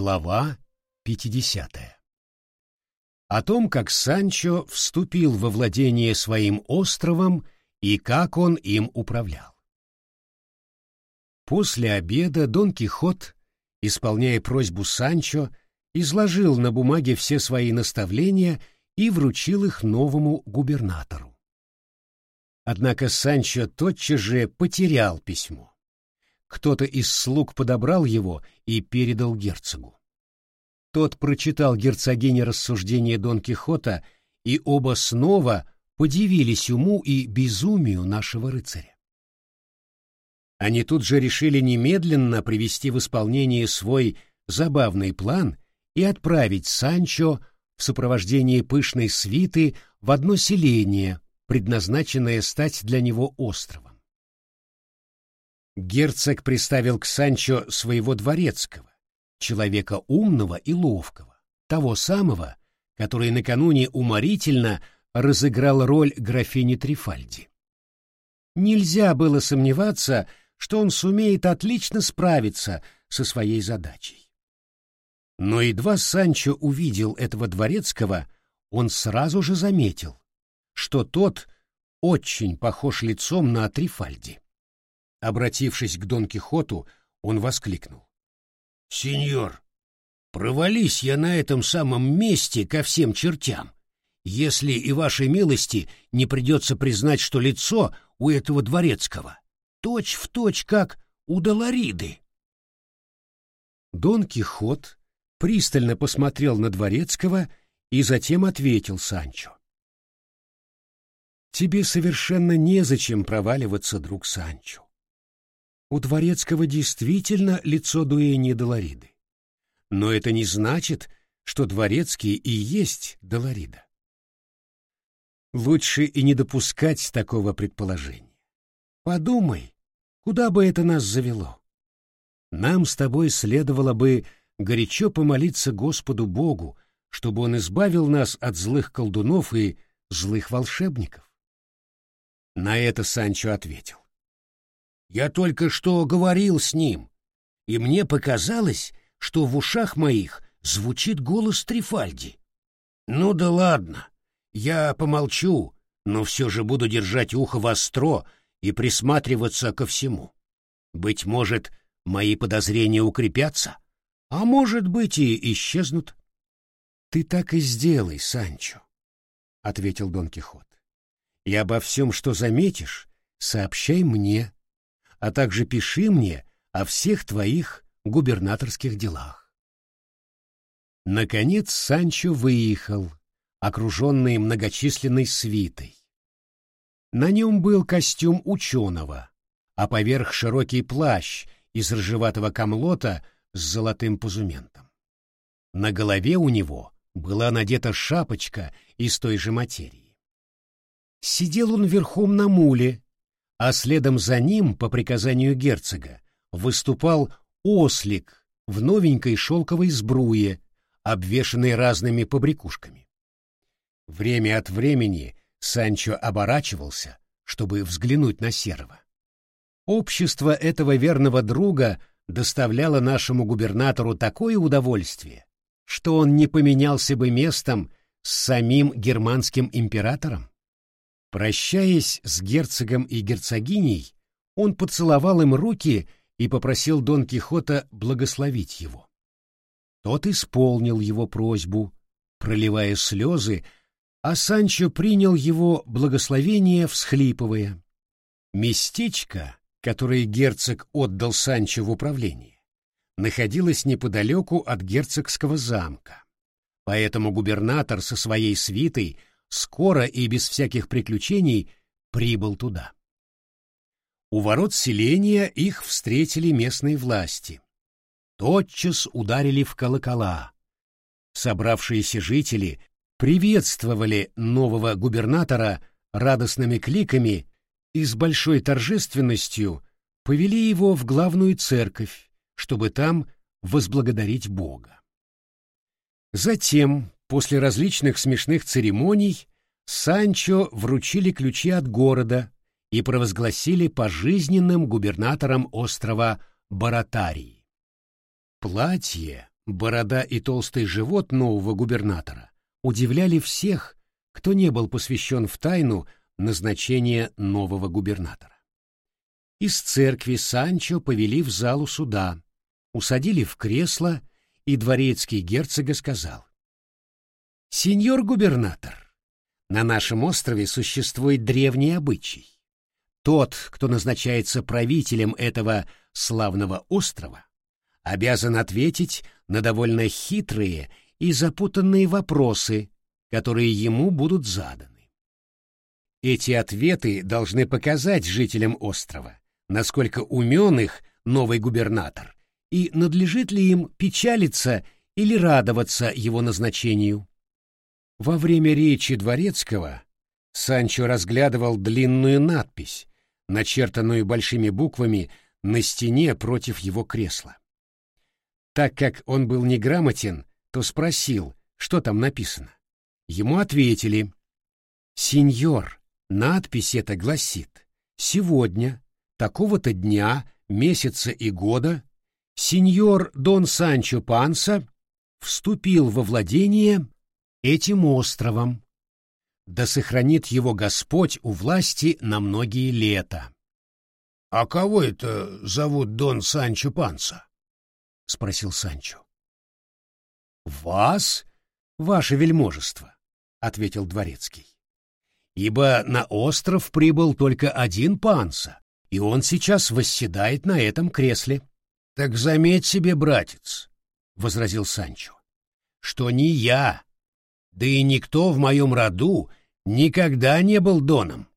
Глава 50. О том, как Санчо вступил во владение своим островом и как он им управлял. После обеда Дон Кихот, исполняя просьбу Санчо, изложил на бумаге все свои наставления и вручил их новому губернатору. Однако Санчо тотчас же потерял письмо. Кто-то из слуг подобрал его и передал герцогу. Тот прочитал герцогине рассуждения Дон Кихота, и оба снова подивились уму и безумию нашего рыцаря. Они тут же решили немедленно привести в исполнение свой забавный план и отправить Санчо в сопровождении пышной свиты в одно селение, предназначенное стать для него островом. Герцог приставил к Санчо своего дворецкого, человека умного и ловкого, того самого, который накануне уморительно разыграл роль графини Трифальди. Нельзя было сомневаться, что он сумеет отлично справиться со своей задачей. Но едва Санчо увидел этого дворецкого, он сразу же заметил, что тот очень похож лицом на Трифальди. Обратившись к Дон Кихоту, он воскликнул. «Сеньор, провались я на этом самом месте ко всем чертям, если и вашей милости не придется признать, что лицо у этого дворецкого точь в точь, как у Долориды». Дон Кихот пристально посмотрел на Дворецкого и затем ответил Санчо. «Тебе совершенно незачем проваливаться, друг Санчо. У Дворецкого действительно лицо Дуэни Долориды. Но это не значит, что Дворецкий и есть Долорида. Лучше и не допускать такого предположения. Подумай, куда бы это нас завело? Нам с тобой следовало бы горячо помолиться Господу Богу, чтобы Он избавил нас от злых колдунов и злых волшебников. На это Санчо ответил. «Я только что говорил с ним, и мне показалось, что в ушах моих звучит голос Трифальди. Ну да ладно, я помолчу, но все же буду держать ухо востро и присматриваться ко всему. Быть может, мои подозрения укрепятся?» а может быть и исчезнут. — Ты так и сделай, Санчо, — ответил Дон Кихот. — И обо всем, что заметишь, сообщай мне, а также пиши мне о всех твоих губернаторских делах. Наконец Санчо выехал, окруженный многочисленной свитой. На нем был костюм ученого, а поверх широкий плащ из ржеватого камлота — с золотым позументом. На голове у него была надета шапочка из той же материи. Сидел он верхом на муле, а следом за ним, по приказанию герцога, выступал ослик в новенькой шелковой сбруе, обвешанной разными побрякушками. Время от времени Санчо оборачивался, чтобы взглянуть на Серого. Общество этого верного друга доставляло нашему губернатору такое удовольствие, что он не поменялся бы местом с самим германским императором. Прощаясь с герцогом и герцогиней, он поцеловал им руки и попросил Дон Кихота благословить его. Тот исполнил его просьбу, проливая слезы, а Санчо принял его благословение, всхлипывая. Местечко, которое герцог отдал Санчо в управление, находилось неподалеку от герцогского замка. Поэтому губернатор со своей свитой скоро и без всяких приключений прибыл туда. У ворот селения их встретили местные власти. Тотчас ударили в колокола. Собравшиеся жители приветствовали нового губернатора радостными кликами и с большой торжественностью повели его в главную церковь, чтобы там возблагодарить Бога. Затем, после различных смешных церемоний, Санчо вручили ключи от города и провозгласили пожизненным губернатором острова Баратарии. Платье, борода и толстый живот нового губернатора удивляли всех, кто не был посвящен в тайну назначения нового губернатора. Из церкви Санчо повели в залу суда, усадили в кресло, и дворецкий герцога сказал. «Сеньор губернатор, на нашем острове существует древний обычай. Тот, кто назначается правителем этого славного острова, обязан ответить на довольно хитрые и запутанные вопросы, которые ему будут заданы. Эти ответы должны показать жителям острова, насколько умен их новый губернатор и надлежит ли им печалиться или радоваться его назначению. Во время речи Дворецкого Санчо разглядывал длинную надпись, начертанную большими буквами на стене против его кресла. Так как он был неграмотен, то спросил, что там написано. Ему ответили, «Сеньор, надпись эта гласит, сегодня, такого-то дня, месяца и года, сеньор Дон Санчо Панса вступил во владение этим островом. Да сохранит его Господь у власти на многие лета». «А кого это зовут Дон Санчо Панса?» — спросил Санчо. «Вас, ваше вельможество», — ответил дворецкий. «Ибо на остров прибыл только один панса, и он сейчас восседает на этом кресле». «Так заметь себе, братец», — возразил Санчо, — «что ни я, да и никто в моем роду никогда не был доном.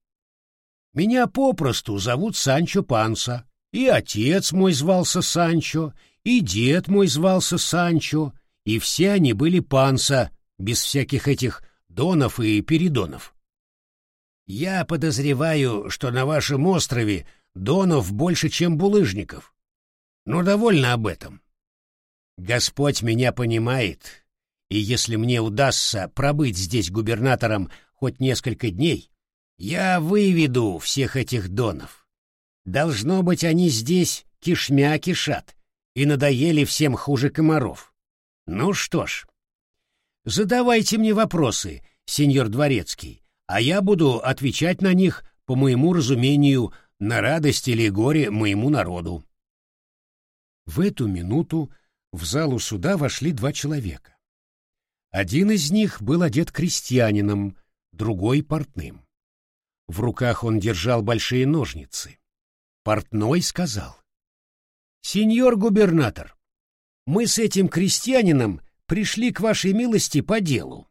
Меня попросту зовут Санчо Панса, и отец мой звался Санчо, и дед мой звался Санчо, и все они были Панса, без всяких этих донов и передонов. Я подозреваю, что на вашем острове донов больше, чем булыжников. Но довольно об этом. Господь меня понимает, и если мне удастся пробыть здесь губернатором хоть несколько дней, я выведу всех этих донов. Должно быть, они здесь кишмя кишат и надоели всем хуже комаров. Ну что ж, задавайте мне вопросы, сеньор Дворецкий, а я буду отвечать на них, по моему разумению, на радость или горе моему народу. В эту минуту в залу суда вошли два человека. Один из них был одет крестьянином, другой — портным. В руках он держал большие ножницы. Портной сказал. «Сеньор губернатор, мы с этим крестьянином пришли к вашей милости по делу.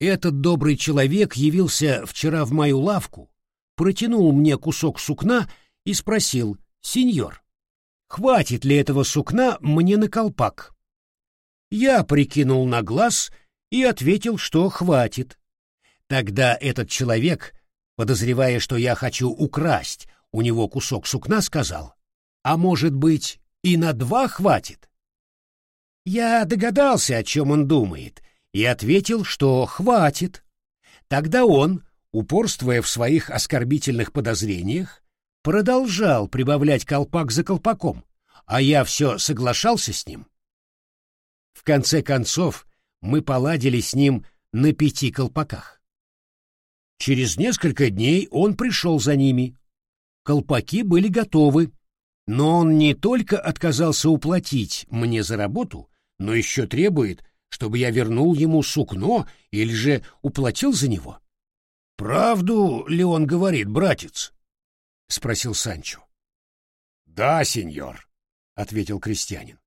Этот добрый человек явился вчера в мою лавку, протянул мне кусок сукна и спросил, «Сеньор, хватит ли этого сукна мне на колпак?» Я прикинул на глаз и ответил, что хватит. Тогда этот человек подозревая, что я хочу украсть у него кусок сукна, сказал, «А может быть, и на два хватит?» Я догадался, о чем он думает, и ответил, что хватит. Тогда он, упорствуя в своих оскорбительных подозрениях, продолжал прибавлять колпак за колпаком, а я все соглашался с ним. В конце концов, мы поладили с ним на пяти колпаках. Через несколько дней он пришел за ними. Колпаки были готовы, но он не только отказался уплатить мне за работу, но еще требует, чтобы я вернул ему сукно или же уплатил за него. «Правду ли он говорит, братец?» — спросил Санчо. «Да, сеньор», — ответил крестьянин.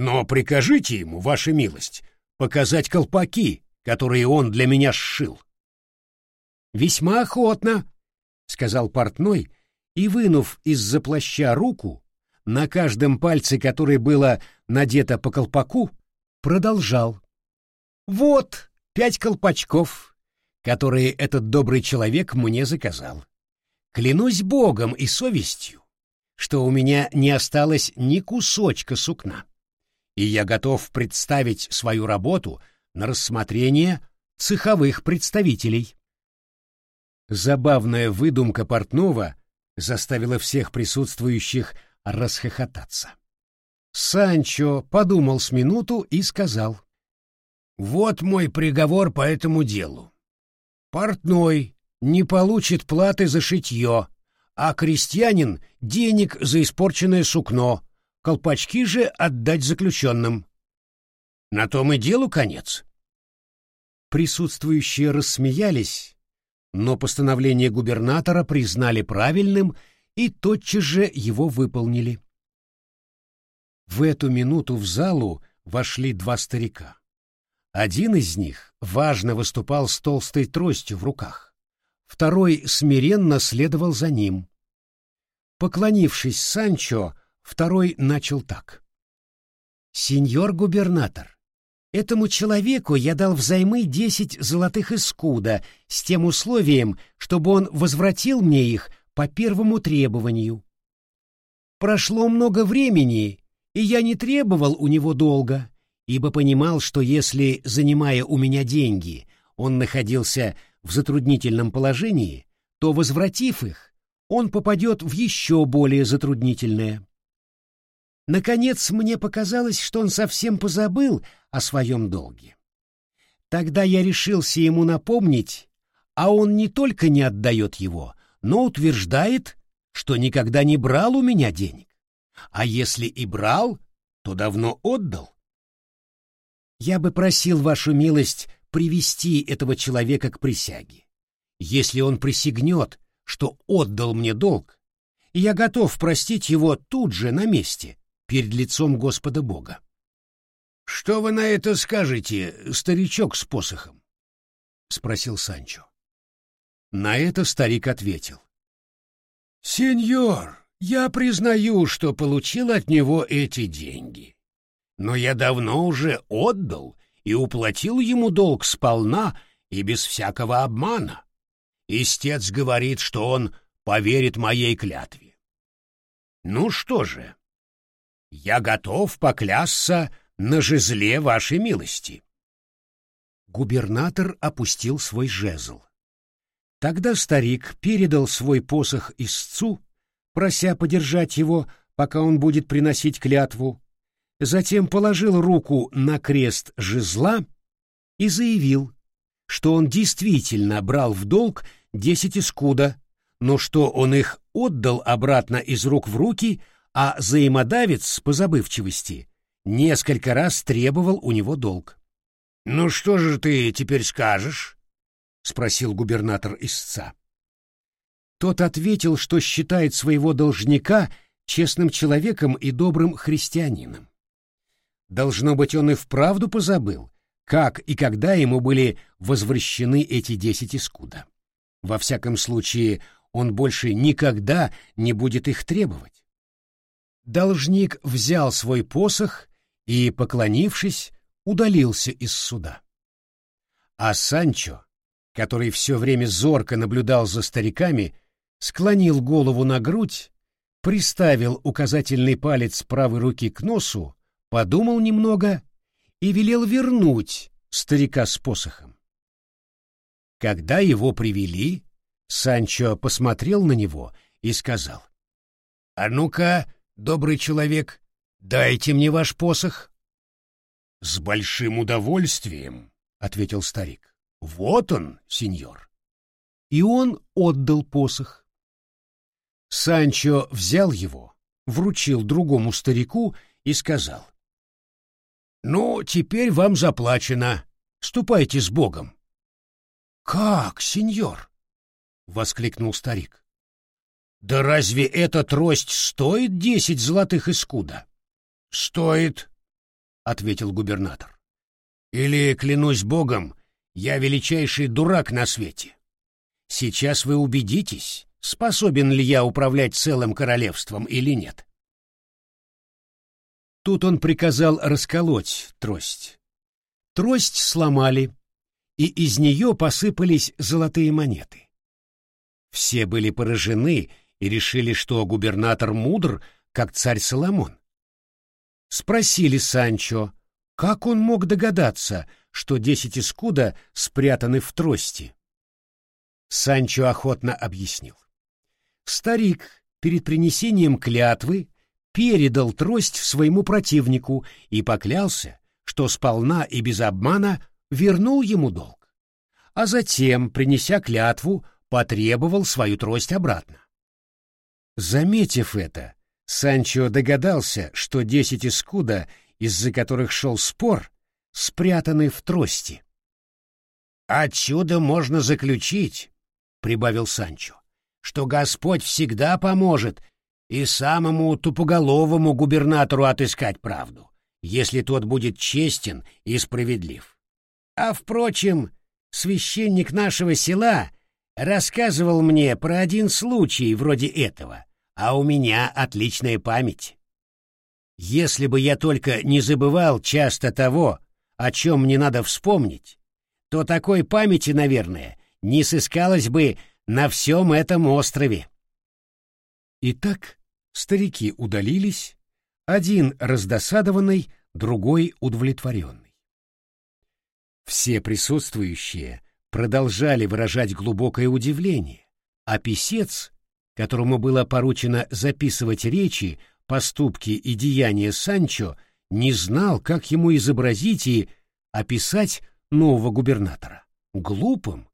«Но прикажите ему, ваша милость, показать колпаки, которые он для меня сшил». «Весьма охотно», — сказал портной, и, вынув из-за плаща руку, на каждом пальце которой было надето по колпаку, продолжал. «Вот пять колпачков, которые этот добрый человек мне заказал. Клянусь Богом и совестью, что у меня не осталось ни кусочка сукна, и я готов представить свою работу на рассмотрение цеховых представителей». Забавная выдумка портного заставила всех присутствующих расхохотаться. Санчо подумал с минуту и сказал. «Вот мой приговор по этому делу. Портной не получит платы за шитье, а крестьянин — денег за испорченное сукно, колпачки же отдать заключенным. На том и делу конец». Присутствующие рассмеялись, но постановление губернатора признали правильным и тотчас же его выполнили. В эту минуту в залу вошли два старика. Один из них важно выступал с толстой тростью в руках, второй смиренно следовал за ним. Поклонившись Санчо, второй начал так. «Сеньор губернатор, этому человеку я дал взаймы десять золотых искуда с тем условием, чтобы он возвратил мне их по первому требованию. Прошло много времени, и я не требовал у него долга, ибо понимал, что если, занимая у меня деньги, он находился в затруднительном положении, то, возвратив их, он попадет в еще более затруднительное. Наконец, мне показалось, что он совсем позабыл о своем долге. Тогда я решился ему напомнить, а он не только не отдает его, но утверждает, что никогда не брал у меня денег а если и брал, то давно отдал. Я бы просил вашу милость привести этого человека к присяге. Если он присягнет, что отдал мне долг, я готов простить его тут же на месте, перед лицом Господа Бога. — Что вы на это скажете, старичок с посохом? — спросил Санчо. На это старик ответил. — Сеньор, я признаю, что получил от него эти деньги. Но я давно уже отдал и уплатил ему долг сполна и без всякого обмана. Истец говорит, что он поверит моей клятве. Ну что же, я готов поклясться на жезле вашей милости. Губернатор опустил свой жезл. Тогда старик передал свой посох истцу, прося подержать его, пока он будет приносить клятву, затем положил руку на крест жезла и заявил, что он действительно брал в долг десять искуда, но что он их отдал обратно из рук в руки, а взаимодавец по забывчивости несколько раз требовал у него долг. «Ну что же ты теперь скажешь?» — спросил губернатор истца. Тот ответил, что считает своего должника честным человеком и добрым христианином. Должно быть, он и вправду позабыл, как и когда ему были возвращены эти десять искуда. Во всяком случае, он больше никогда не будет их требовать. Должник взял свой посох и, поклонившись, удалился из суда. А Санчо, который все время зорко наблюдал за стариками, склонил голову на грудь, приставил указательный палец правой руки к носу, подумал немного и велел вернуть старика с посохом. Когда его привели, Санчо посмотрел на него и сказал, «А ну-ка, добрый человек, дайте мне ваш посох». «С большим удовольствием», — ответил старик. «Вот он, сеньор». И он отдал посох. Санчо взял его, вручил другому старику и сказал. «Ну, теперь вам заплачено. Ступайте с Богом». «Как, сеньор?» — воскликнул старик. «Да разве эта трость стоит десять золотых искуда?» «Стоит», — ответил губернатор. «Или, клянусь Богом, я величайший дурак на свете. Сейчас вы убедитесь, способен ли я управлять целым королевством или нет. Тут он приказал расколоть трость. Трость сломали, и из нее посыпались золотые монеты. Все были поражены и решили, что губернатор мудр, как царь Соломон. Спросили Санчо, как он мог догадаться, что десять искуда спрятаны в трости. Санчо охотно объяснил. Старик перед принесением клятвы передал трость своему противнику и поклялся, что сполна и без обмана вернул ему долг, а затем, принеся клятву, потребовал свою трость обратно. Заметив это, Санчо догадался, что десять искуда, из-за которых шел спор, спрятаны в трости. «Отсюда можно заключить», — прибавил Санчо, — «что Господь всегда поможет и самому тупоголовому губернатору отыскать правду, если тот будет честен и справедлив. А, впрочем, священник нашего села рассказывал мне про один случай вроде этого, а у меня отличная память. Если бы я только не забывал часто того, о чем мне надо вспомнить, то такой памяти, наверное, не сыскалось бы на всем этом острове. Итак, старики удалились, один раздосадованный, другой удовлетворенный. Все присутствующие продолжали выражать глубокое удивление, а писец, которому было поручено записывать речи, поступки и деяния Санчо, не знал, как ему изобразить и описать нового губернатора — глупым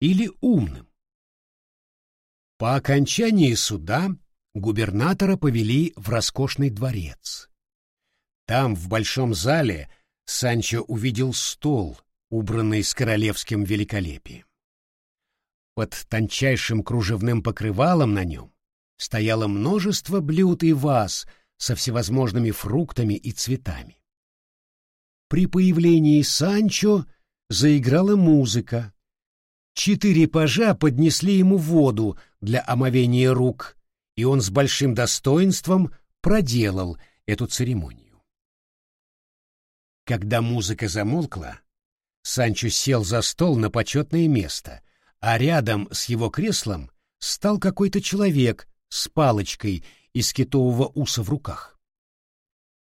или умным. По окончании суда губернатора повели в роскошный дворец. Там, в большом зале, Санчо увидел стол, убранный с королевским великолепием. Под тончайшим кружевным покрывалом на нем стояло множество блюд и ваз со всевозможными фруктами и цветами. При появлении Санчо заиграла музыка. Четыре пажа поднесли ему воду для омовения рук, и он с большим достоинством проделал эту церемонию. Когда музыка замолкла, Санчо сел за стол на почетное место, а рядом с его креслом стал какой-то человек с палочкой из китового уса в руках.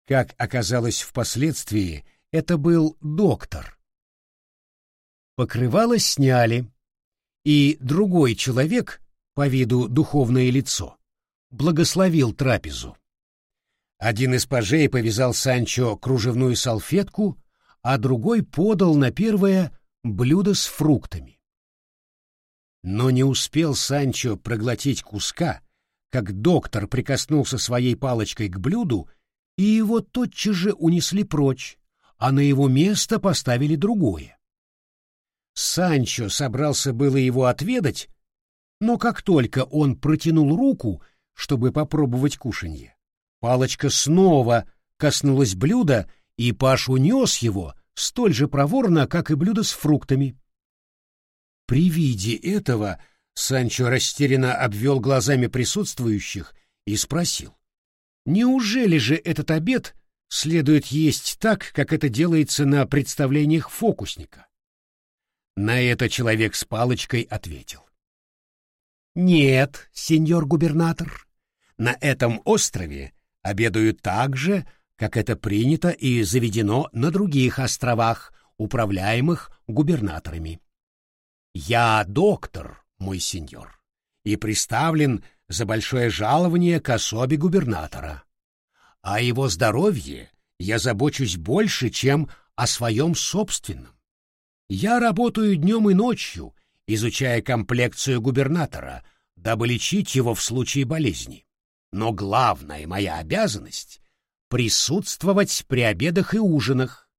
Как оказалось впоследствии, это был доктор. Покрывало сняли, и другой человек, по виду духовное лицо, благословил трапезу. Один из пажей повязал Санчо кружевную салфетку, а другой подал на первое блюдо с фруктами. Но не успел Санчо проглотить куска, как доктор прикоснулся своей палочкой к блюду, и его тотчас же унесли прочь, а на его место поставили другое. Санчо собрался было его отведать, но как только он протянул руку, чтобы попробовать кушанье, палочка снова коснулась блюда, и Паш унес его столь же проворно, как и блюдо с фруктами. При виде этого Санчо растерянно обвел глазами присутствующих и спросил, «Неужели же этот обед следует есть так, как это делается на представлениях фокусника?» На это человек с палочкой ответил. «Нет, сеньор губернатор, на этом острове обедают так же, как это принято и заведено на других островах, управляемых губернаторами. Я доктор, мой сеньор, и приставлен за большое жалование к особе губернатора. О его здоровье я забочусь больше, чем о своем собственном. Я работаю днем и ночью, изучая комплекцию губернатора, дабы лечить его в случае болезни. Но главная моя обязанность — присутствовать при обедах и ужинах,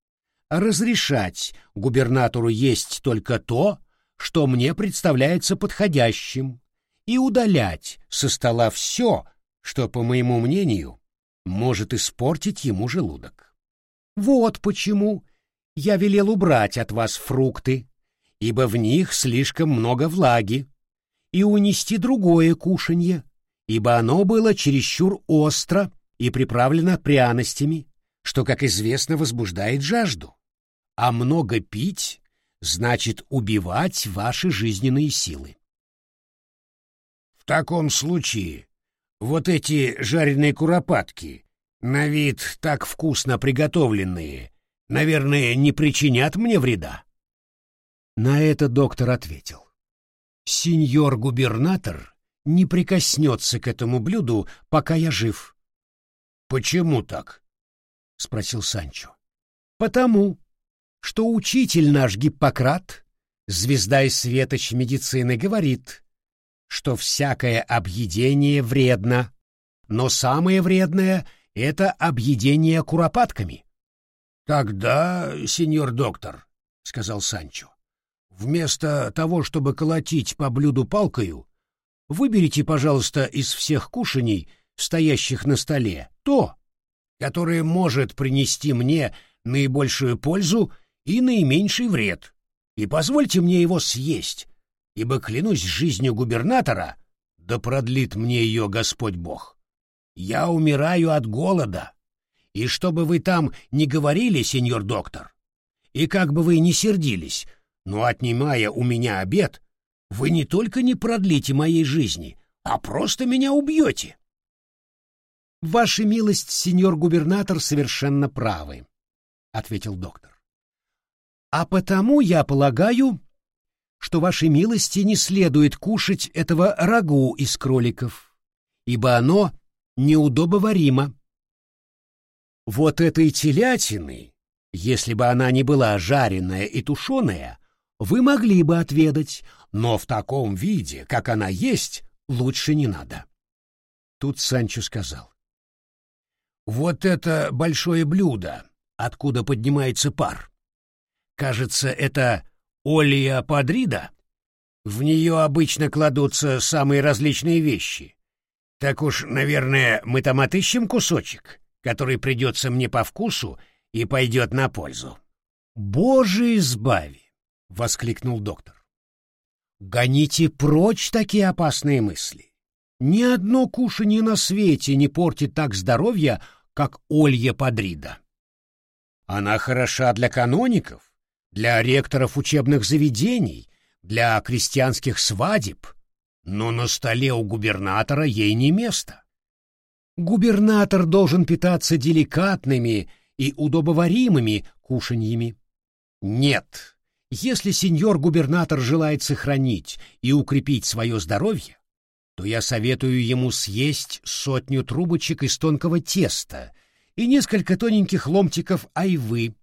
разрешать губернатору есть только то, что мне представляется подходящим, и удалять со стола все, что, по моему мнению, может испортить ему желудок. Вот почему я велел убрать от вас фрукты, ибо в них слишком много влаги, и унести другое кушанье, ибо оно было чересчур остро и приправлено пряностями, что, как известно, возбуждает жажду. А много пить значит убивать ваши жизненные силы. В таком случае вот эти жареные куропатки, на вид так вкусно приготовленные, наверное, не причинят мне вреда? На это доктор ответил. Сеньор губернатор не прикоснется к этому блюду, пока я жив. Почему так? спросил Санчо. Потому, что учитель наш Гиппократ, звезда и светоч медицины, говорит, что всякое объедение вредно, но самое вредное — это объедение куропатками. — Тогда, сеньор доктор, — сказал Санчо, — вместо того, чтобы колотить по блюду палкою, выберите, пожалуйста, из всех кушаний, стоящих на столе, то, которое может принести мне наибольшую пользу и наименьший вред, и позвольте мне его съесть, ибо клянусь жизнью губернатора, да продлит мне ее Господь Бог. Я умираю от голода, и чтобы вы там не говорили, сеньор доктор, и как бы вы ни сердились, но отнимая у меня обед, вы не только не продлите моей жизни, а просто меня убьете. Ваша милость, сеньор губернатор, совершенно правы, ответил доктор. А потому я полагаю, что вашей милости не следует кушать этого рагу из кроликов, ибо оно неудобоваримо. Вот этой телятины, если бы она не была жареная и тушеная, вы могли бы отведать, но в таком виде, как она есть, лучше не надо. Тут Санчо сказал. Вот это большое блюдо, откуда поднимается пар. Кажется, это олия падрида. В нее обычно кладутся самые различные вещи. Так уж, наверное, мы там отыщем кусочек, который придется мне по вкусу и пойдет на пользу. «Боже избави!» — воскликнул доктор. «Гоните прочь такие опасные мысли. Ни одно кушанье на свете не портит так здоровья, как Олья Падрида. Она хороша для каноников, для ректоров учебных заведений, для крестьянских свадеб, но на столе у губернатора ей не место. Губернатор должен питаться деликатными и удобоваримыми кушаньями. Нет, если сеньор-губернатор желает сохранить и укрепить свое здоровье, то я советую ему съесть сотню трубочек из тонкого теста и несколько тоненьких ломтиков айвы.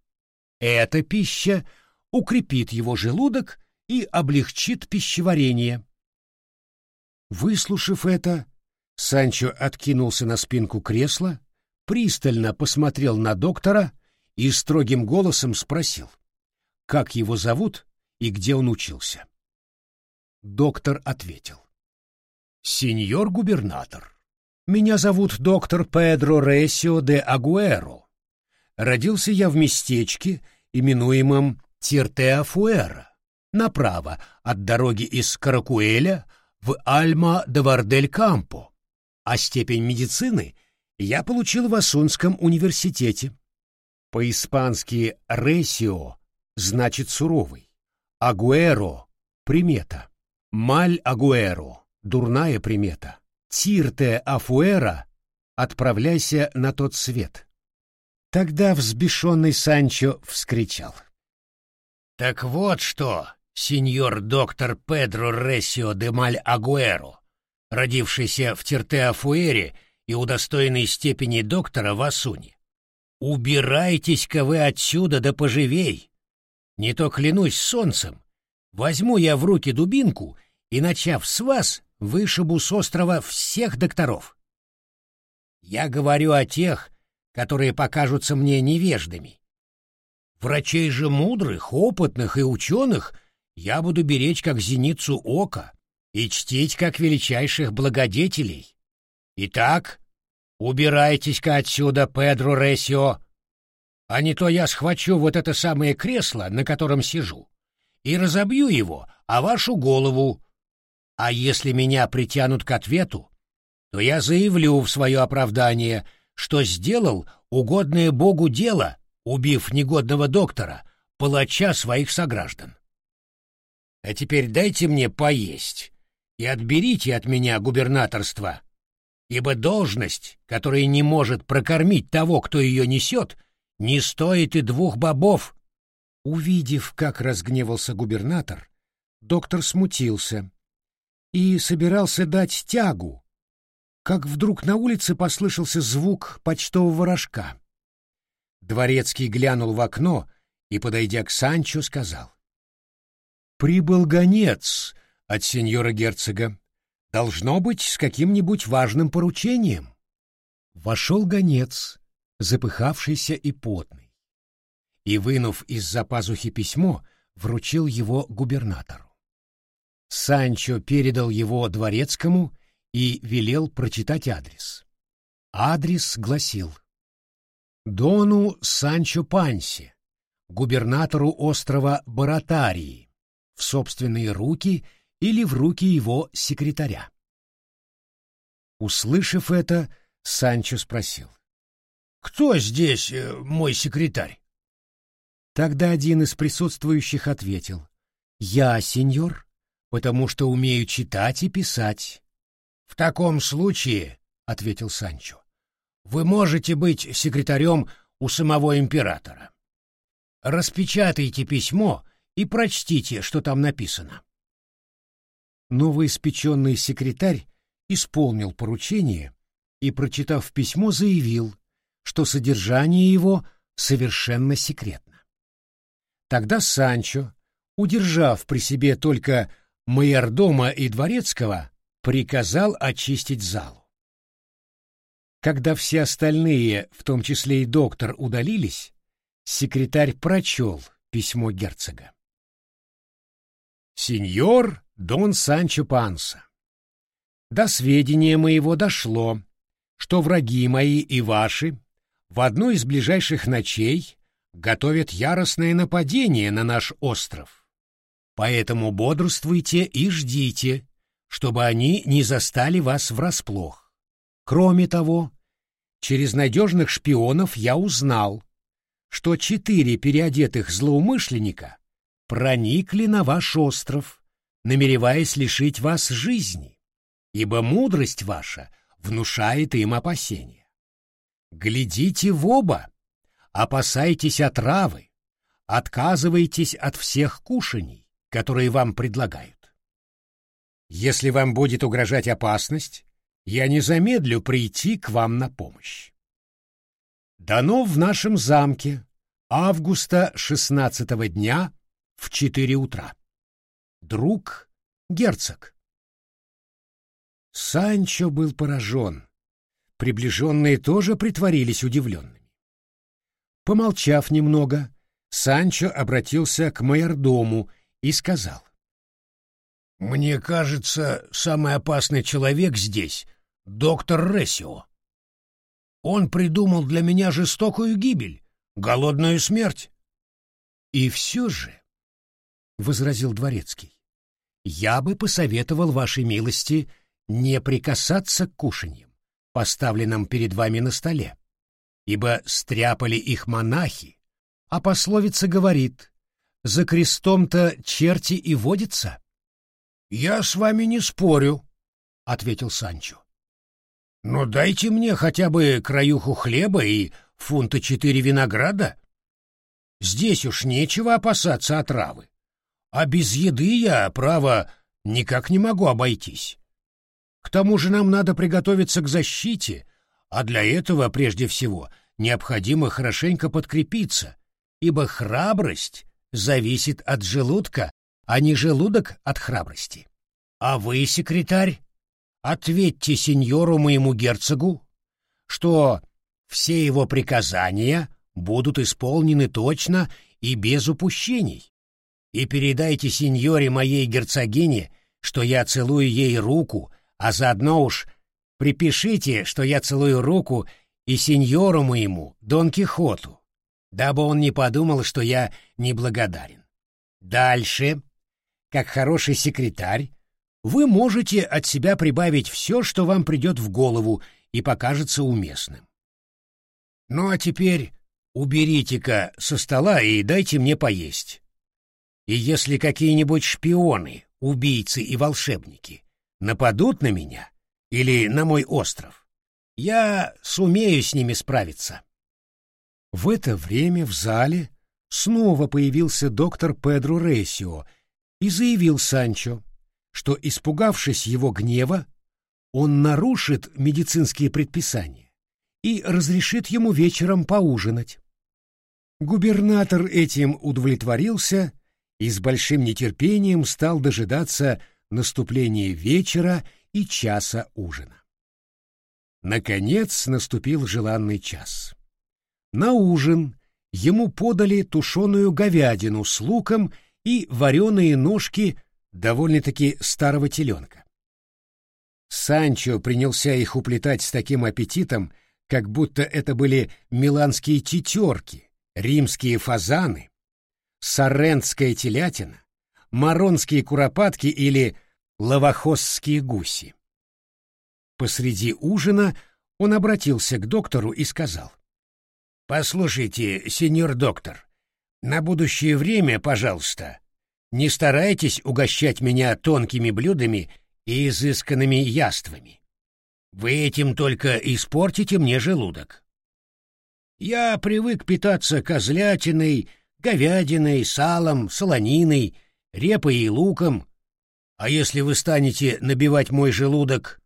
Эта пища укрепит его желудок и облегчит пищеварение. Выслушав это, Санчо откинулся на спинку кресла, пристально посмотрел на доктора и строгим голосом спросил, как его зовут и где он учился. Доктор ответил. «Сеньор губернатор, меня зовут доктор Педро Ресио де Агуэро. Родился я в местечке, именуемом Тиртеа-Фуэра, направо от дороги из Каракуэля в Альма-де-Вардель-Кампо, а степень медицины я получил в Асунском университете. По-испански «ресио» значит «суровый», «агуэро» — примета, «маль-агуэро» Дурная примета. Тирте афуэра, отправляйся на тот свет. Тогда взбешенный Санчо вскричал. Так вот что, сеньор доктор Педро Ресио де Маль Агуэро, родившийся в Тирте-Афуэре и удостоенный степени доктора в Асуне. Убирайтесь-ка вы отсюда да поживей. Не то клянусь солнцем, возьму я в руки дубинку и, начав с вас, вышибу с острова всех докторов. Я говорю о тех, которые покажутся мне невеждами. Врачей же мудрых, опытных и ученых я буду беречь как зеницу ока и чтить как величайших благодетелей. Итак, убирайтесь-ка отсюда, Педро Ресио, а не то я схвачу вот это самое кресло, на котором сижу, и разобью его, а вашу голову, а если меня притянут к ответу, то я заявлю в свое оправдание, что сделал угодное Богу дело, убив негодного доктора, палача своих сограждан. А теперь дайте мне поесть и отберите от меня губернаторство, ибо должность, которая не может прокормить того, кто ее несет, не стоит и двух бобов. Увидев, как разгневался губернатор, доктор смутился и собирался дать тягу, как вдруг на улице послышался звук почтового рожка. Дворецкий глянул в окно и, подойдя к Санчо, сказал. «Прибыл гонец от сеньора герцога. Должно быть, с каким-нибудь важным поручением». Вошел гонец, запыхавшийся и потный, и, вынув из-за пазухи письмо, вручил его губернатору. Санчо передал его дворецкому и велел прочитать адрес. Адрес гласил «Дону Санчо Панси, губернатору острова Баратарии, в собственные руки или в руки его секретаря». Услышав это, Санчо спросил. «Кто здесь э, мой секретарь?» Тогда один из присутствующих ответил. «Я, сеньор, потому что умею читать и писать. В таком случае, — ответил Санчо, — вы можете быть секретарем у самого императора. Распечатайте письмо и прочтите, что там написано. Новоиспеченный секретарь исполнил поручение и, прочитав письмо, заявил, что содержание его совершенно секретно. Тогда Санчо, удержав при себе только майордома и дворецкого, приказал очистить залу. Когда все остальные, в том числе и доктор, удалились, секретарь прочел письмо герцога. «Сеньор Дон Санчо Панса, до сведения моего дошло, что враги мои и ваши в одну из ближайших ночей готовят яростное нападение на наш остров. Поэтому бодрствуйте и ждите, чтобы они не застали вас врасплох. Кроме того, через надежных шпионов я узнал, что четыре переодетых злоумышленника проникли на ваш остров, намереваясь лишить вас жизни, ибо мудрость ваша внушает им опасения. Глядите в оба, опасайтесь отравы, отказывайтесь от всех кушаний, которые вам предлагают. Если вам будет угрожать опасность, я не замедлю прийти к вам на помощь. Дано в нашем замке августа 16 дня в 4 утра. Друг герцог. Санчо был поражен. Приближенные тоже притворились удивленными. Помолчав немного, Санчо обратился к майордому и сказал. «Мне кажется, самый опасный человек здесь — доктор Ресио. Он придумал для меня жестокую гибель, голодную смерть». «И все же», — возразил Дворецкий, — «я бы посоветовал вашей милости не прикасаться к кушаньям, поставленным перед вами на столе, ибо стряпали их монахи, а пословица говорит за крестом-то черти и водятся. — Я с вами не спорю, — ответил Санчо. — Но дайте мне хотя бы краюху хлеба и фунта четыре винограда. Здесь уж нечего опасаться отравы. А без еды я, право, никак не могу обойтись. К тому же нам надо приготовиться к защите, а для этого, прежде всего, необходимо хорошенько подкрепиться, ибо храбрость зависит от желудка, а не желудок от храбрости. А вы, секретарь, ответьте сеньору моему герцогу, что все его приказания будут исполнены точно и без упущений. И передайте сеньоре моей герцогине, что я целую ей руку, а заодно уж припишите, что я целую руку и сеньору моему, Дон Кихоту, дабы он не подумал, что я неблагодарен. Дальше, как хороший секретарь, вы можете от себя прибавить все, что вам придет в голову и покажется уместным. Ну а теперь уберите-ка со стола и дайте мне поесть. И если какие-нибудь шпионы, убийцы и волшебники нападут на меня или на мой остров, я сумею с ними справиться. В это время в зале снова появился доктор Педро Ресио и заявил Санчо, что, испугавшись его гнева, он нарушит медицинские предписания и разрешит ему вечером поужинать. Губернатор этим удовлетворился и с большим нетерпением стал дожидаться наступления вечера и часа ужина. Наконец наступил желанный час. На ужин ему подали тушеную говядину с луком и вареные ножки довольно-таки старого теленка. Санчо принялся их уплетать с таким аппетитом, как будто это были миланские тетерки, римские фазаны, саррентская телятина, маронские куропатки или лавахосские гуси. Посреди ужина он обратился к доктору и сказал. «Послушайте, сеньор доктор, на будущее время, пожалуйста, не старайтесь угощать меня тонкими блюдами и изысканными яствами. Вы этим только испортите мне желудок. Я привык питаться козлятиной, говядиной, салом, солониной, репой и луком. А если вы станете набивать мой желудок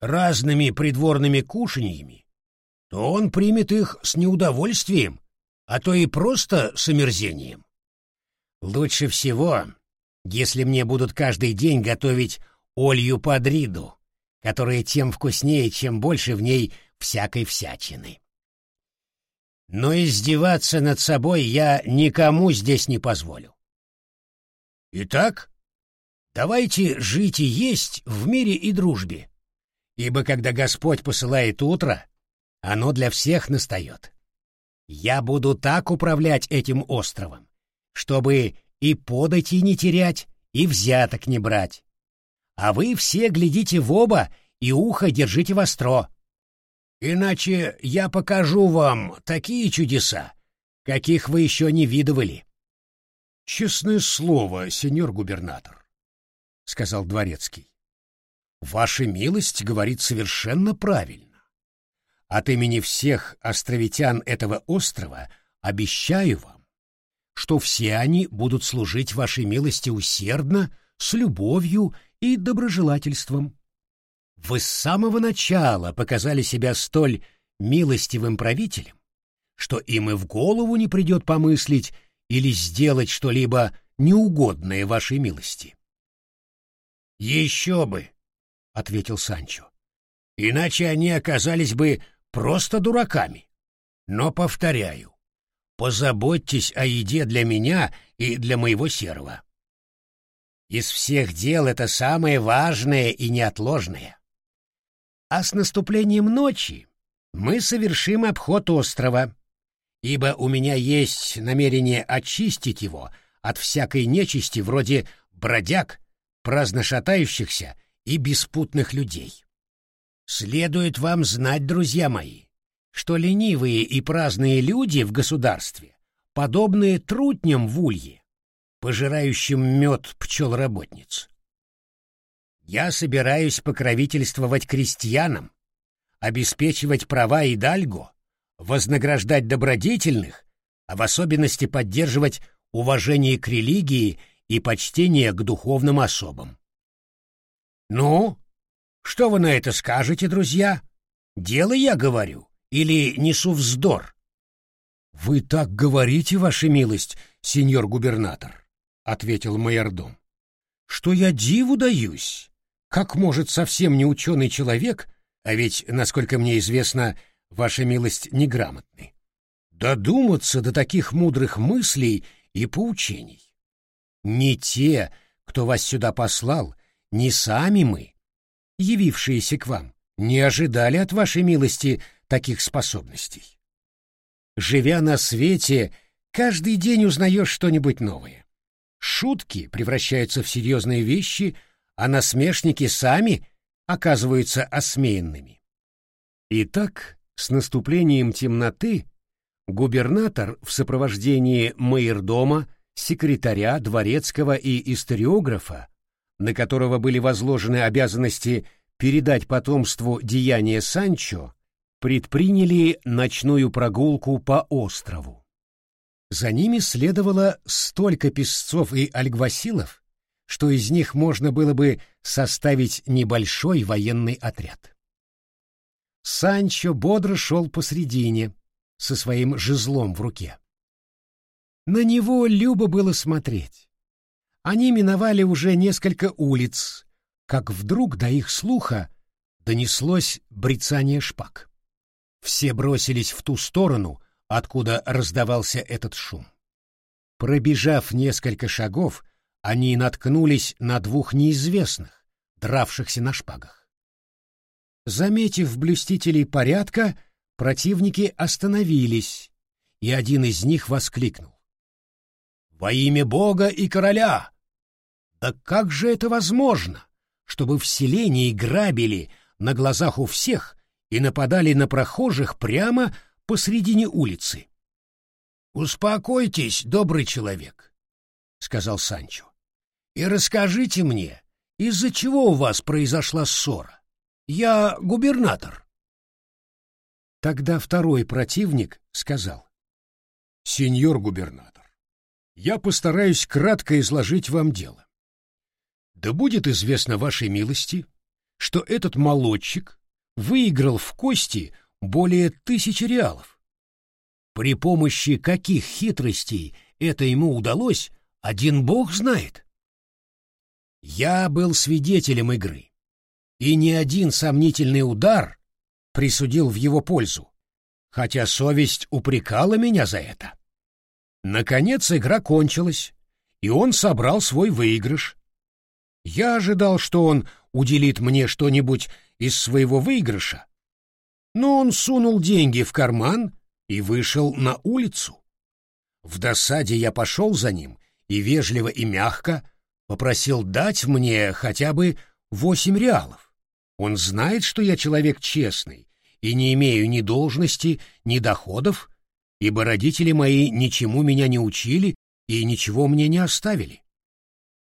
разными придворными кушаньями, то он примет их с неудовольствием, а то и просто с омерзением. Лучше всего, если мне будут каждый день готовить олью подриду, которая тем вкуснее, чем больше в ней всякой всячины. Но издеваться над собой я никому здесь не позволю. Итак, давайте жить и есть в мире и дружбе, ибо когда Господь посылает утро, оно для всех настает. Я буду так управлять этим островом, чтобы и подати не терять, и взяток не брать. А вы все глядите в оба и ухо держите востро. Иначе я покажу вам такие чудеса, каких вы еще не видывали. — Честное слово, сеньор губернатор, — сказал дворецкий. — Ваша милость говорит совершенно правильно. От имени всех островитян этого острова обещаю вам, что все они будут служить вашей милости усердно, с любовью и доброжелательством. Вы с самого начала показали себя столь милостивым правителем, что им и в голову не придет помыслить или сделать что-либо неугодное вашей милости. «Еще бы!» — ответил Санчо. «Иначе они оказались бы просто дураками. Но, повторяю, позаботьтесь о еде для меня и для моего серва. Из всех дел это самое важное и неотложное. А с наступлением ночи мы совершим обход острова, ибо у меня есть намерение очистить его от всякой нечисти вроде бродяг, праздно шатающихся и беспутных людей. Следует вам знать, друзья мои, что ленивые и праздные люди в государстве, подобные трутням в улье, пожирающим мед пчел-работниц. Я собираюсь покровительствовать крестьянам, обеспечивать права и дальго, вознаграждать добродетельных, а в особенности поддерживать уважение к религии и почтение к духовным особам. Ну, что вы на это скажете, друзья? Дело я говорю или несу вздор? Вы так говорите, ваша милость, сеньор губернатор, ответил майордом. Что я диву даюсь. Как может совсем не ученый человек, а ведь, насколько мне известно, ваша милость неграмотный, додуматься до таких мудрых мыслей и поучений? Не те, кто вас сюда послал, не сами мы, явившиеся к вам, не ожидали от вашей милости таких способностей. Живя на свете, каждый день узнаешь что-нибудь новое. Шутки превращаются в серьезные вещи — а насмешники сами оказываются осмеянными. Итак, с наступлением темноты губернатор в сопровождении майордома, секретаря, дворецкого и историографа, на которого были возложены обязанности передать потомству деяния Санчо, предприняли ночную прогулку по острову. За ними следовало столько песцов и альгвасилов, что из них можно было бы составить небольшой военный отряд. Санчо бодро шел посредине, со своим жезлом в руке. На него любо было смотреть. Они миновали уже несколько улиц, как вдруг до их слуха донеслось брецание шпаг. Все бросились в ту сторону, откуда раздавался этот шум. Пробежав несколько шагов, они наткнулись на двух неизвестных, дравшихся на шпагах. Заметив блюстителей порядка, противники остановились, и один из них воскликнул. «Во имя Бога и короля! Да как же это возможно, чтобы в селении грабили на глазах у всех и нападали на прохожих прямо посредине улицы?» «Успокойтесь, добрый человек», — сказал Санчо, — «и расскажите мне, из-за чего у вас произошла ссора? Я губернатор». Тогда второй противник сказал, «Сеньор губернатор, я постараюсь кратко изложить вам дело. Да будет известно вашей милости, что этот молодчик выиграл в кости более тысячи реалов. При помощи каких хитростей это ему удалось, один бог знает. Я был свидетелем игры, и ни один сомнительный удар присудил в его пользу, хотя совесть упрекала меня за это. Наконец игра кончилась, и он собрал свой выигрыш. Я ожидал, что он уделит мне что-нибудь из своего выигрыша, но он сунул деньги в карман и вышел на улицу. В досаде я пошел за ним и вежливо и мягко попросил дать мне хотя бы восемь реалов. Он знает, что я человек честный и не имею ни должности, ни доходов, ибо родители мои ничему меня не учили и ничего мне не оставили.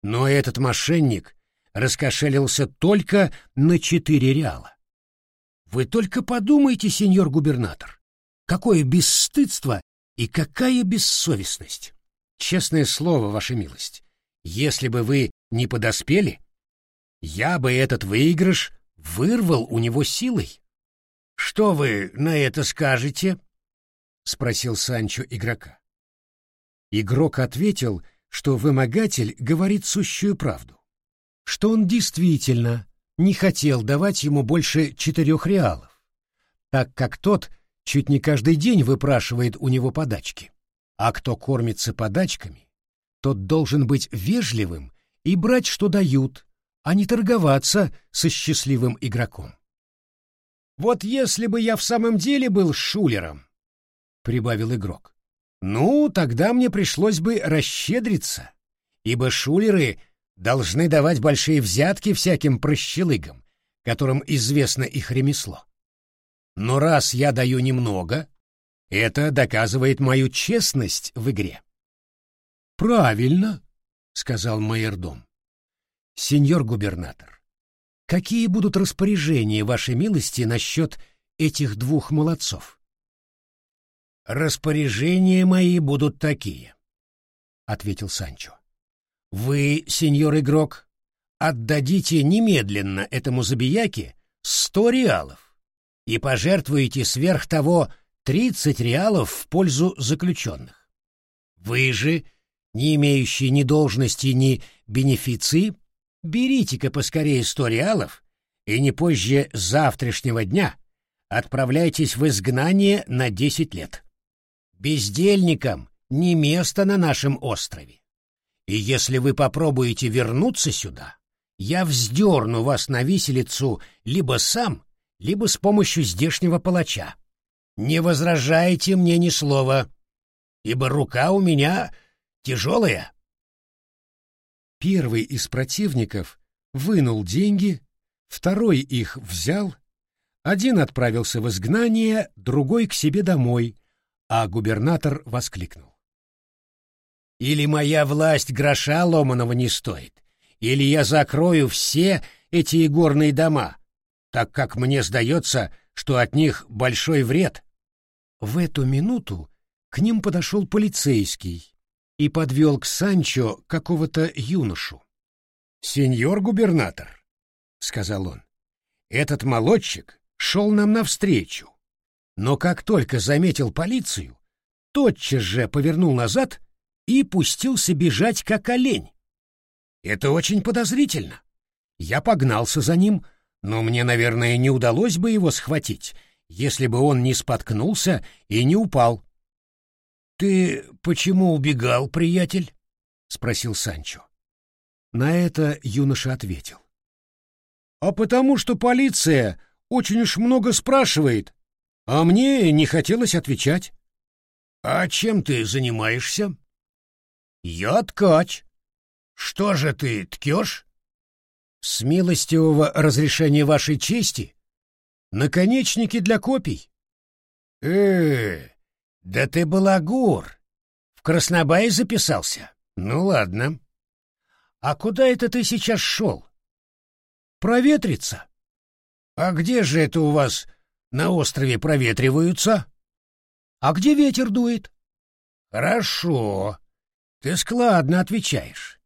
Но этот мошенник раскошелился только на четыре реала. Вы только подумайте, сеньор губернатор, какое бесстыдство и какая бессовестность! Честное слово, ваша милость, если бы вы не подоспели, я бы этот выигрыш вырвал у него силой. — Что вы на это скажете? — спросил Санчо игрока. Игрок ответил, что вымогатель говорит сущую правду, что он действительно не хотел давать ему больше четырех реалов, так как тот чуть не каждый день выпрашивает у него подачки. А кто кормится подачками, тот должен быть вежливым и брать, что дают, а не торговаться со счастливым игроком. «Вот если бы я в самом деле был шулером», — прибавил игрок, — «ну, тогда мне пришлось бы расщедриться, ибо шулеры должны давать большие взятки всяким прощелыгам, которым известно их ремесло. Но раз я даю немного, это доказывает мою честность в игре. Правильно, сказал майордом. Сеньор губернатор, какие будут распоряжения вашей милости насчет этих двух молодцов? Распоряжения мои будут такие, ответил Санчо. Вы, сеньор игрок, отдадите немедленно этому забияке сто реалов и пожертвуете сверх того тридцать реалов в пользу заключенных. Вы же, не имеющие ни должности, ни бенефиции, берите-ка поскорее сто реалов и не позже завтрашнего дня отправляйтесь в изгнание на десять лет. Бездельникам не место на нашем острове. И если вы попробуете вернуться сюда, я вздерну вас на виселицу либо сам, либо с помощью здешнего палача. Не возражайте мне ни слова, ибо рука у меня тяжелая. Первый из противников вынул деньги, второй их взял, один отправился в изгнание, другой к себе домой, а губернатор воскликнул. Или моя власть гроша ломаного не стоит, или я закрою все эти игорные дома, так как мне сдается, что от них большой вред. В эту минуту к ним подошел полицейский и подвел к Санчо какого-то юношу. «Сеньор губернатор», — сказал он, — «этот молодчик шел нам навстречу, но как только заметил полицию, тотчас же повернул назад и пустился бежать, как олень. Это очень подозрительно. Я погнался за ним, но мне, наверное, не удалось бы его схватить, если бы он не споткнулся и не упал. — Ты почему убегал, приятель? — спросил Санчо. На это юноша ответил. — А потому что полиция очень уж много спрашивает, а мне не хотелось отвечать. — А чем ты занимаешься? — Я ткач. — Что же ты ткешь? — С милостивого разрешения вашей чести. Наконечники для копий. — Э, да ты балагур. В Краснобае записался. Ну ладно. А куда это ты сейчас шел? Проветриться. А где же это у вас на острове проветриваются? А где ветер дует? Хорошо. Ты складно отвечаешь.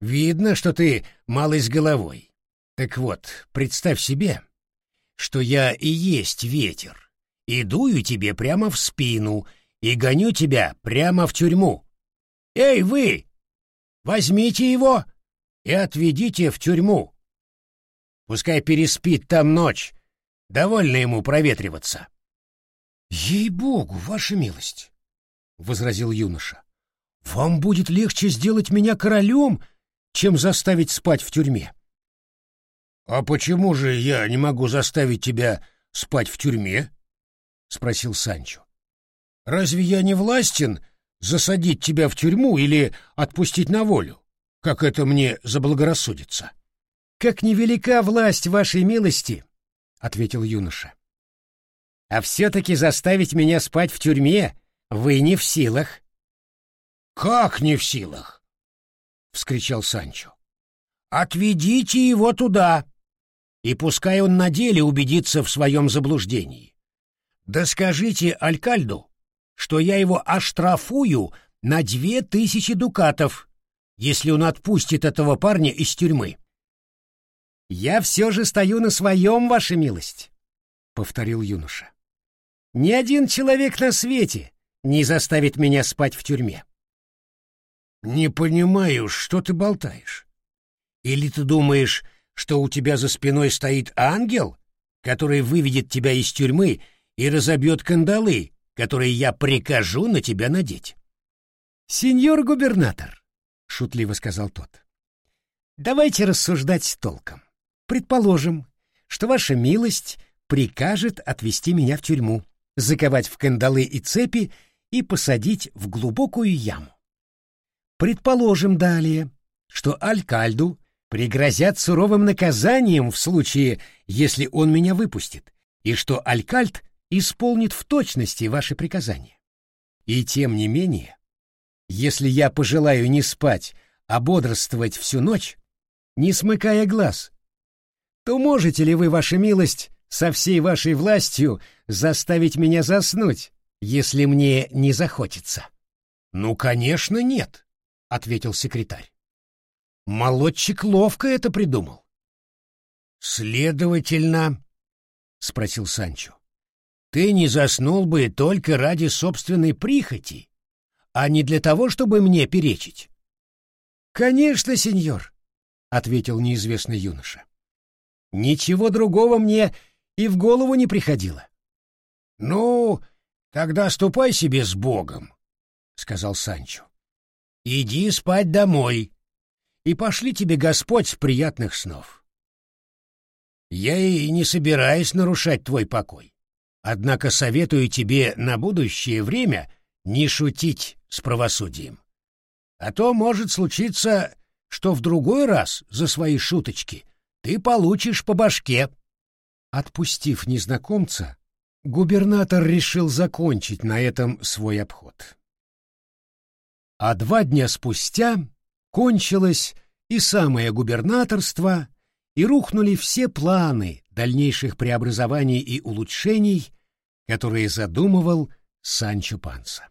Видно, что ты малый с головой. Так вот, представь себе, что я и есть ветер, и дую тебе прямо в спину, и гоню тебя прямо в тюрьму. Эй, вы! Возьмите его и отведите в тюрьму. Пускай переспит там ночь, Довольно ему проветриваться. — Ей-богу, ваша милость, — возразил юноша, — вам будет легче сделать меня королем, чем заставить спать в тюрьме. — А почему же я не могу заставить тебя спать в тюрьме? — спросил Санчо. — Разве я не властен засадить тебя в тюрьму или отпустить на волю, как это мне заблагорассудится? — Как невелика власть вашей милости, — ответил юноша. «А все-таки заставить меня спать в тюрьме вы не в силах». «Как не в силах?» — вскричал Санчо. «Отведите его туда, и пускай он на деле убедится в своем заблуждении. Да скажите Алькальду, что я его оштрафую на две тысячи дукатов, если он отпустит этого парня из тюрьмы. «Я все же стою на своем, ваша милость», — повторил юноша. «Ни один человек на свете не заставит меня спать в тюрьме». «Не понимаю, что ты болтаешь. Или ты думаешь, что у тебя за спиной стоит ангел, который выведет тебя из тюрьмы и разобьет кандалы, которые я прикажу на тебя надеть?» «Сеньор губернатор», — шутливо сказал тот, — «давайте рассуждать толком. Предположим, что ваша милость прикажет отвезти меня в тюрьму, заковать в кандалы и цепи и посадить в глубокую яму. Предположим далее, что Алькальду пригрозят суровым наказанием в случае, если он меня выпустит, и что Алькальд исполнит в точности ваши приказания. И тем не менее, если я пожелаю не спать, а бодрствовать всю ночь, не смыкая глаз, то можете ли вы, ваша милость, со всей вашей властью заставить меня заснуть, если мне не захочется? — Ну, конечно, нет, — ответил секретарь. Молодчик ловко это придумал. — Следовательно, — спросил Санчо, — ты не заснул бы только ради собственной прихоти, а не для того, чтобы мне перечить. — Конечно, сеньор, — ответил неизвестный юноша. Ничего другого мне и в голову не приходило. — Ну, тогда ступай себе с Богом, — сказал Санчо. — Иди спать домой, и пошли тебе Господь приятных снов. Я и не собираюсь нарушать твой покой, однако советую тебе на будущее время не шутить с правосудием. А то может случиться, что в другой раз за свои шуточки ты получишь по башке. Отпустив незнакомца, губернатор решил закончить на этом свой обход. А два дня спустя кончилось и самое губернаторство, и рухнули все планы дальнейших преобразований и улучшений, которые задумывал Санчо Панса.